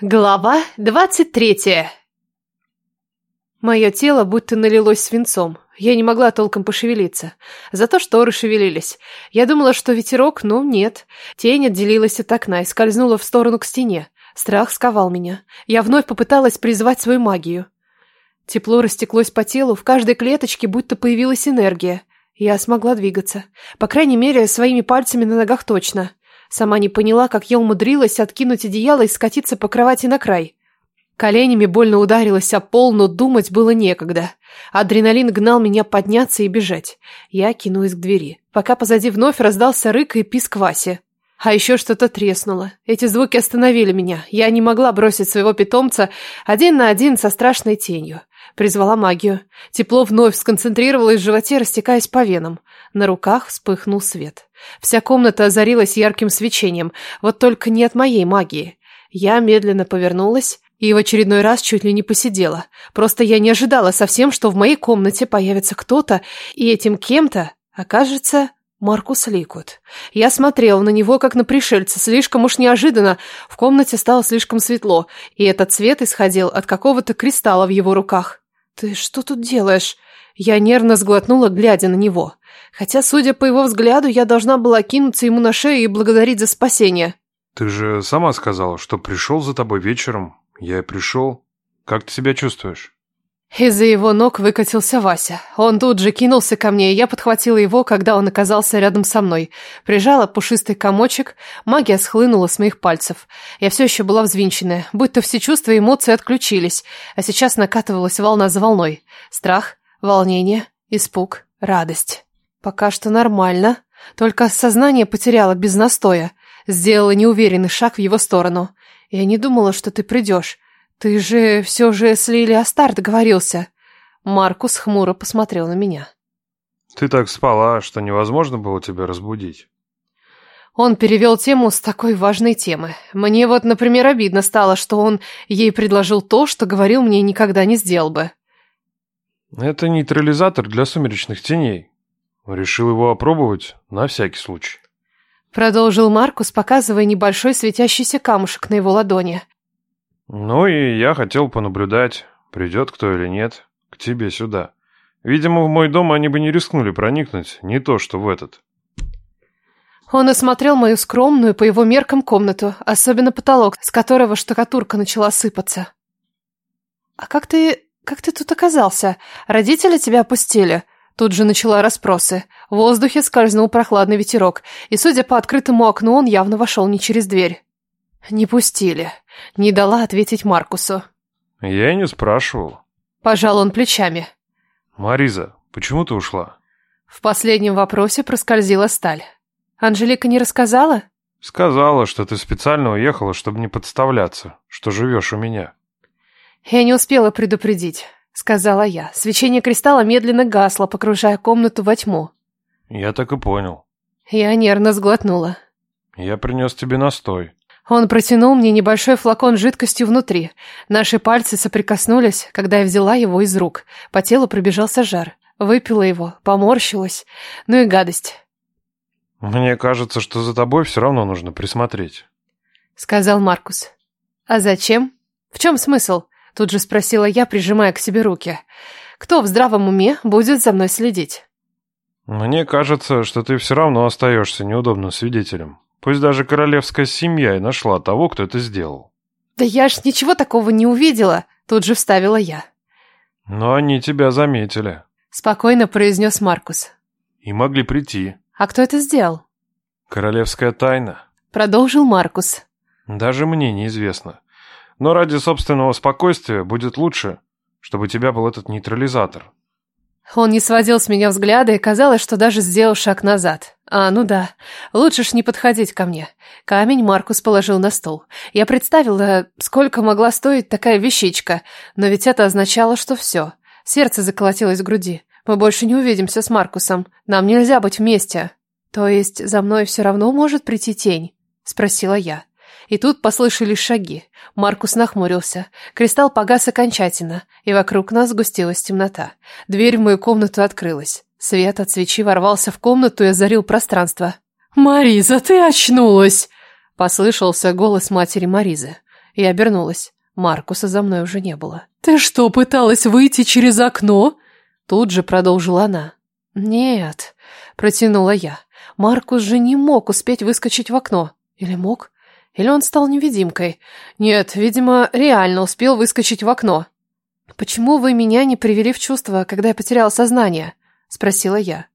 Глава двадцать третья Мое тело будто налилось свинцом. Я не могла толком пошевелиться. Зато шторы шевелились. Я думала, что ветерок, но нет. Тень отделилась от окна и скользнула в сторону к стене. Страх сковал меня. Я вновь попыталась призвать свою магию. Тепло растеклось по телу, в каждой клеточке будто появилась энергия. Я смогла двигаться. По крайней мере, своими пальцами на ногах точно. Сама не поняла, как я умудрилась откинуть одеяло и скатиться по кровати на край. Коленями больно ударилась о пол, но думать было некогда. Адреналин гнал меня подняться и бежать. Я кинулась к двери, пока позади вновь раздался рык и писк Васи. А еще что-то треснуло. Эти звуки остановили меня. Я не могла бросить своего питомца один на один со страшной тенью. Призвала магию. Тепло вновь сконцентрировалось в животе, растекаясь по венам. На руках вспыхнул свет. Вся комната озарилась ярким свечением, вот только не от моей магии. Я медленно повернулась и в очередной раз чуть ли не посидела. Просто я не ожидала совсем, что в моей комнате появится кто-то, и этим кем-то окажется Маркус Ликут. Я смотрела на него, как на пришельца, слишком уж неожиданно. В комнате стало слишком светло, и этот цвет исходил от какого-то кристалла в его руках. «Ты что тут делаешь?» Я нервно сглотнула, глядя на него. Хотя, судя по его взгляду, я должна была кинуться ему на шею и благодарить за спасение. «Ты же сама сказала, что пришел за тобой вечером. Я и пришел. Как ты себя чувствуешь?» Из-за его ног выкатился Вася. Он тут же кинулся ко мне, и я подхватила его, когда он оказался рядом со мной. Прижала пушистый комочек, магия схлынула с моих пальцев. Я все еще была взвинченная, будто все чувства и эмоции отключились, а сейчас накатывалась волна за волной. Страх, волнение, испуг, радость. Пока что нормально, только сознание потеряла без настоя. Сделала неуверенный шаг в его сторону. Я не думала, что ты придешь. «Ты же все же с Лили Астар договорился». Маркус хмуро посмотрел на меня. «Ты так спала, что невозможно было тебя разбудить». Он перевел тему с такой важной темы. Мне вот, например, обидно стало, что он ей предложил то, что говорил мне никогда не сделал бы. Это нейтрализатор для сумеречных теней. Решил его опробовать на всякий случай. Продолжил Маркус, показывая небольшой светящийся камушек на его ладони. Ну и я хотел понаблюдать, придет кто или нет, к тебе сюда. Видимо, в мой дом они бы не рискнули проникнуть, не то что в этот. Он осмотрел мою скромную, по его меркам, комнату, особенно потолок, с которого штукатурка начала сыпаться. «А как ты... как ты тут оказался? Родители тебя опустили?» Тут же начала расспросы. В воздухе скользнул прохладный ветерок, и, судя по открытому окну, он явно вошел не через дверь. «Не пустили», — не дала ответить Маркусу. «Я и не спрашивал». Пожал он плечами. «Мариза, почему ты ушла?» В последнем вопросе проскользила сталь. «Анжелика не рассказала?» «Сказала, что ты специально уехала, чтобы не подставляться, что живешь у меня». «Я не успела предупредить», — сказала я. Свечение кристалла медленно гасло, погружая комнату во тьму. «Я так и понял». Я нервно сглотнула. «Я принес тебе настой. Он протянул мне небольшой флакон жидкостью внутри. Наши пальцы соприкоснулись, когда я взяла его из рук. По телу пробежался жар. Выпила его, поморщилась. Ну и гадость. «Мне кажется, что за тобой все равно нужно присмотреть», — сказал Маркус. «А зачем? В чем смысл?» — тут же спросила я, прижимая к себе руки. «Кто в здравом уме будет за мной следить?» «Мне кажется, что ты все равно остаешься неудобным свидетелем», Пусть даже королевская семья и нашла того, кто это сделал. Да я ж ничего такого не увидела, тут же вставила я. Но они тебя заметили. Спокойно произнес Маркус. И могли прийти. А кто это сделал? Королевская тайна. Продолжил Маркус. Даже мне неизвестно. Но ради собственного спокойствия будет лучше, чтобы у тебя был этот нейтрализатор. Он не сводил с меня взгляда, и казалось, что даже сделал шаг назад. А, ну да, лучше ж не подходить ко мне. Камень Маркус положил на стол. Я представила, сколько могла стоить такая вещичка, но ведь это означало, что все. Сердце заколотилось в груди. Мы больше не увидимся с Маркусом. Нам нельзя быть вместе. То есть за мной все равно может прийти тень? Спросила я. И тут послышались шаги. Маркус нахмурился. Кристалл погас окончательно, и вокруг нас сгустилась темнота. Дверь в мою комнату открылась. Свет от свечи ворвался в комнату и озарил пространство. «Мариза, ты очнулась!» Послышался голос матери Маризы. Я обернулась. Маркуса за мной уже не было. «Ты что, пыталась выйти через окно?» Тут же продолжила она. «Нет», — протянула я. «Маркус же не мог успеть выскочить в окно. Или мог? Или он стал невидимкой? Нет, видимо, реально успел выскочить в окно». «Почему вы меня не привели в чувство, когда я потеряла сознание?» — спросила я.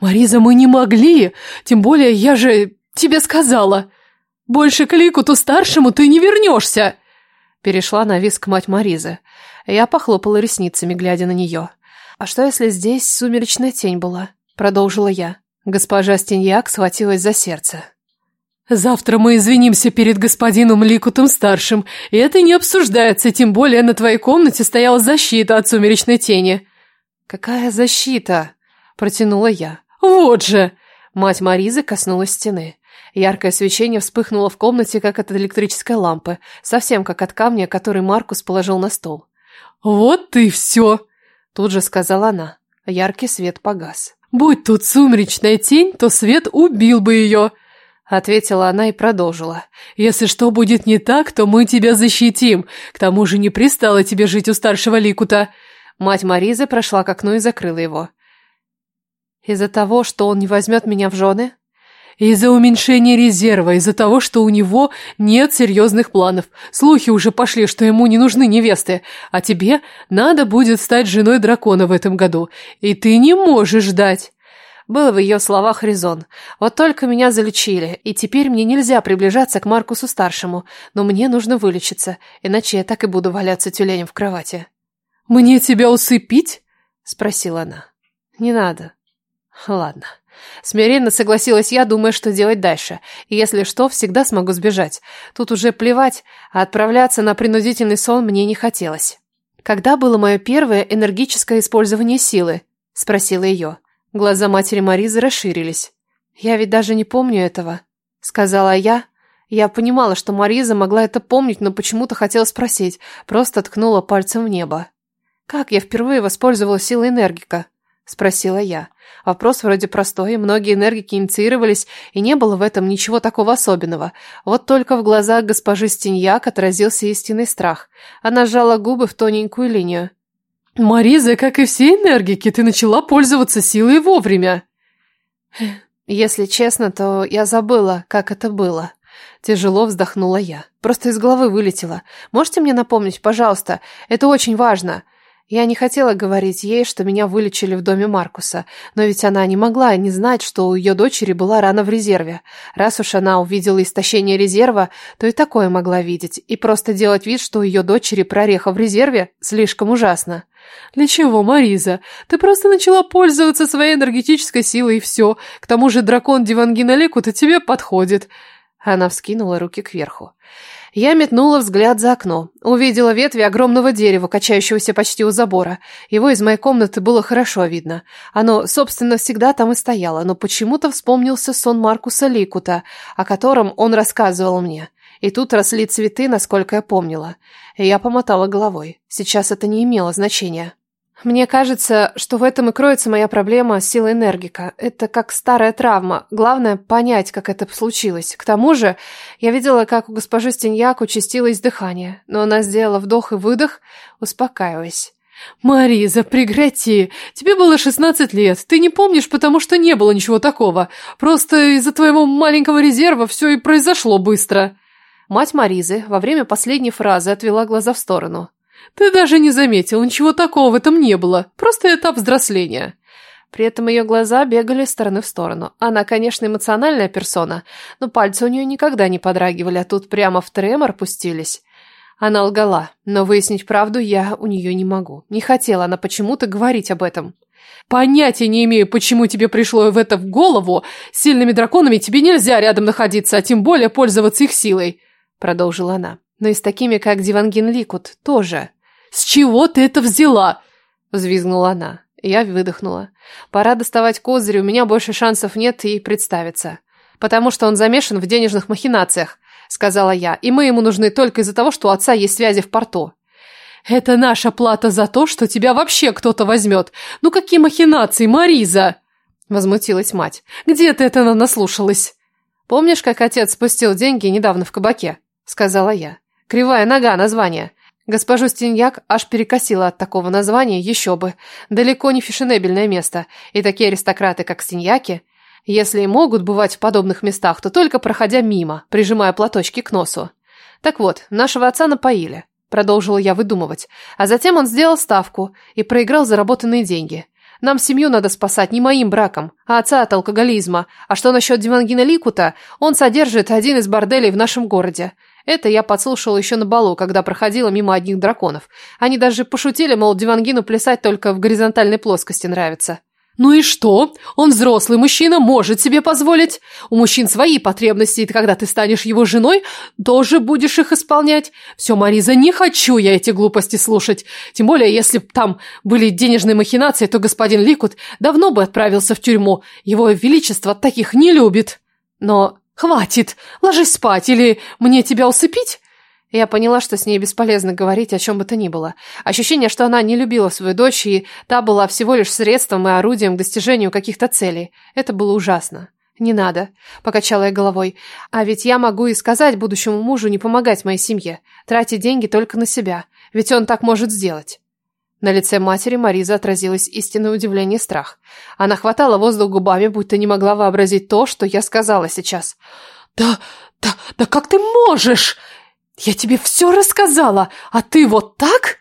«Мариза, мы не могли! Тем более я же тебе сказала! Больше к Ликуту старшему ты не вернешься!» Перешла на виск мать Маризы. Я похлопала ресницами, глядя на нее. «А что, если здесь сумеречная тень была?» Продолжила я. Госпожа Стеньяк схватилась за сердце. «Завтра мы извинимся перед господином Ликутом-старшим, и это не обсуждается, тем более на твоей комнате стояла защита от сумеречной тени». «Какая защита?» – протянула я. «Вот же!» Мать Маризы коснулась стены. Яркое свечение вспыхнуло в комнате, как от электрической лампы, совсем как от камня, который Маркус положил на стол. «Вот ты все!» – тут же сказала она. Яркий свет погас. «Будь тут сумеречная тень, то свет убил бы ее!» Ответила она и продолжила. «Если что будет не так, то мы тебя защитим. К тому же не пристало тебе жить у старшего Ликута». Мать Маризы прошла к окну и закрыла его. «Из-за того, что он не возьмет меня в жены?» Из-за уменьшения резерва, из-за того, что у него нет серьезных планов. Слухи уже пошли, что ему не нужны невесты, а тебе надо будет стать женой дракона в этом году, и ты не можешь ждать. Был в ее словах резон. Вот только меня залечили, и теперь мне нельзя приближаться к Маркусу-старшему, но мне нужно вылечиться, иначе я так и буду валяться тюленем в кровати. «Мне тебя усыпить?» — спросила она. «Не надо». «Ладно». Смиренно согласилась я, думая, что делать дальше. И если что, всегда смогу сбежать. Тут уже плевать, а отправляться на принудительный сон мне не хотелось. «Когда было мое первое энергическое использование силы?» – спросила ее. Глаза матери Маризы расширились. «Я ведь даже не помню этого», – сказала я. Я понимала, что Мариза могла это помнить, но почему-то хотела спросить. Просто ткнула пальцем в небо. «Как я впервые воспользовалась силой энергика?» – спросила я. Вопрос вроде простой, многие энергики инициировались, и не было в этом ничего такого особенного. Вот только в глазах госпожи Стеньяк отразился истинный страх. Она сжала губы в тоненькую линию. «Мариза, как и все энергики, ты начала пользоваться силой вовремя!» «Если честно, то я забыла, как это было». Тяжело вздохнула я. Просто из головы вылетело. Можете мне напомнить, пожалуйста? Это очень важно. Я не хотела говорить ей, что меня вылечили в доме Маркуса, но ведь она не могла не знать, что у ее дочери была рана в резерве. Раз уж она увидела истощение резерва, то и такое могла видеть, и просто делать вид, что у ее дочери прореха в резерве, слишком ужасно. «Для чего, Мариза? Ты просто начала пользоваться своей энергетической силой, и все. К тому же дракон Дивангина Лекута тебе подходит». Она вскинула руки кверху. Я метнула взгляд за окно. Увидела ветви огромного дерева, качающегося почти у забора. Его из моей комнаты было хорошо видно. Оно, собственно, всегда там и стояло, но почему-то вспомнился сон Маркуса Ликута, о котором он рассказывал мне. И тут росли цветы, насколько я помнила. Я помотала головой. Сейчас это не имело значения. Мне кажется, что в этом и кроется моя проблема с силой энергика. Это как старая травма. Главное понять, как это случилось. К тому же, я видела, как у госпожи Стеньяк участилось дыхание, но она сделала вдох и выдох, успокаиваясь. «Мариза, прекрати! Тебе было шестнадцать лет. Ты не помнишь, потому что не было ничего такого. Просто из-за твоего маленького резерва все и произошло быстро». Мать Маризы во время последней фразы отвела глаза в сторону. Ты даже не заметил, ничего такого в этом не было. Просто этап взросления. При этом ее глаза бегали из стороны в сторону. Она, конечно, эмоциональная персона, но пальцы у нее никогда не подрагивали, а тут прямо в тремор пустились. Она лгала, но выяснить правду я у нее не могу. Не хотела она почему-то говорить об этом. Понятия не имею, почему тебе пришло в это в голову. С сильными драконами тебе нельзя рядом находиться, а тем более пользоваться их силой, продолжила она. Но и с такими, как Дивангин Ликут, тоже. «С чего ты это взяла?» – взвизгнула она. Я выдохнула. «Пора доставать козырь, у меня больше шансов нет и представиться. Потому что он замешан в денежных махинациях», – сказала я, «и мы ему нужны только из-за того, что у отца есть связи в порту». «Это наша плата за то, что тебя вообще кто-то возьмет. Ну какие махинации, Мариза?» Возмутилась мать. «Где ты это наслушалась?» «Помнишь, как отец спустил деньги недавно в кабаке?» Сказала я. Кривая нога название. Госпожу Стеньяк аж перекосила от такого названия, еще бы. Далеко не фешенебельное место. И такие аристократы, как Стеньяки, если и могут бывать в подобных местах, то только проходя мимо, прижимая платочки к носу. Так вот, нашего отца напоили. Продолжила я выдумывать. А затем он сделал ставку и проиграл заработанные деньги. Нам семью надо спасать не моим браком, а отца от алкоголизма. А что насчет Дивангина Ликута? Он содержит один из борделей в нашем городе. Это я подслушала еще на балу, когда проходила мимо одних драконов. Они даже пошутили, мол, Дивангину плясать только в горизонтальной плоскости нравится. Ну и что? Он взрослый мужчина, может себе позволить. У мужчин свои потребности, и когда ты станешь его женой, тоже будешь их исполнять. Все, Мариза, не хочу я эти глупости слушать. Тем более, если б там были денежные махинации, то господин Ликут давно бы отправился в тюрьму. Его величество таких не любит. Но хватит, ложись спать, или мне тебя усыпить? Я поняла, что с ней бесполезно говорить о чем бы то ни было. Ощущение, что она не любила свою дочь, и та была всего лишь средством и орудием к достижению каких-то целей. Это было ужасно. «Не надо», — покачала я головой. «А ведь я могу и сказать будущему мужу не помогать моей семье, тратить деньги только на себя, ведь он так может сделать». На лице матери Маризы отразилось истинное удивление и страх. Она хватала воздух губами, будто не могла вообразить то, что я сказала сейчас. «Да, да, да как ты можешь?» «Я тебе все рассказала, а ты вот так?»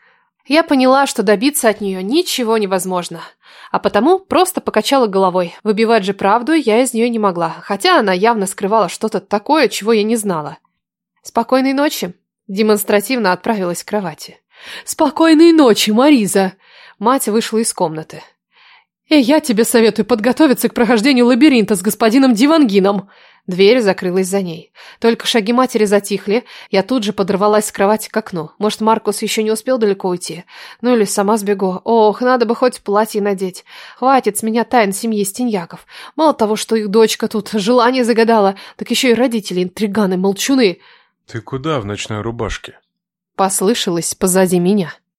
Я поняла, что добиться от нее ничего невозможно. А потому просто покачала головой. Выбивать же правду я из нее не могла, хотя она явно скрывала что-то такое, чего я не знала. «Спокойной ночи!» Демонстративно отправилась к кровати. «Спокойной ночи, Мариза!» Мать вышла из комнаты. «И я тебе советую подготовиться к прохождению лабиринта с господином Дивангином!» Дверь закрылась за ней. Только шаги матери затихли, я тут же подорвалась с кровати к окну. Может, Маркус еще не успел далеко уйти? Ну или сама сбегу. Ох, надо бы хоть платье надеть. Хватит с меня тайн семьи Стеньяков. Мало того, что их дочка тут желание загадала, так еще и родители интриганы, молчуны. «Ты куда в ночной рубашке?» Послышалось позади меня.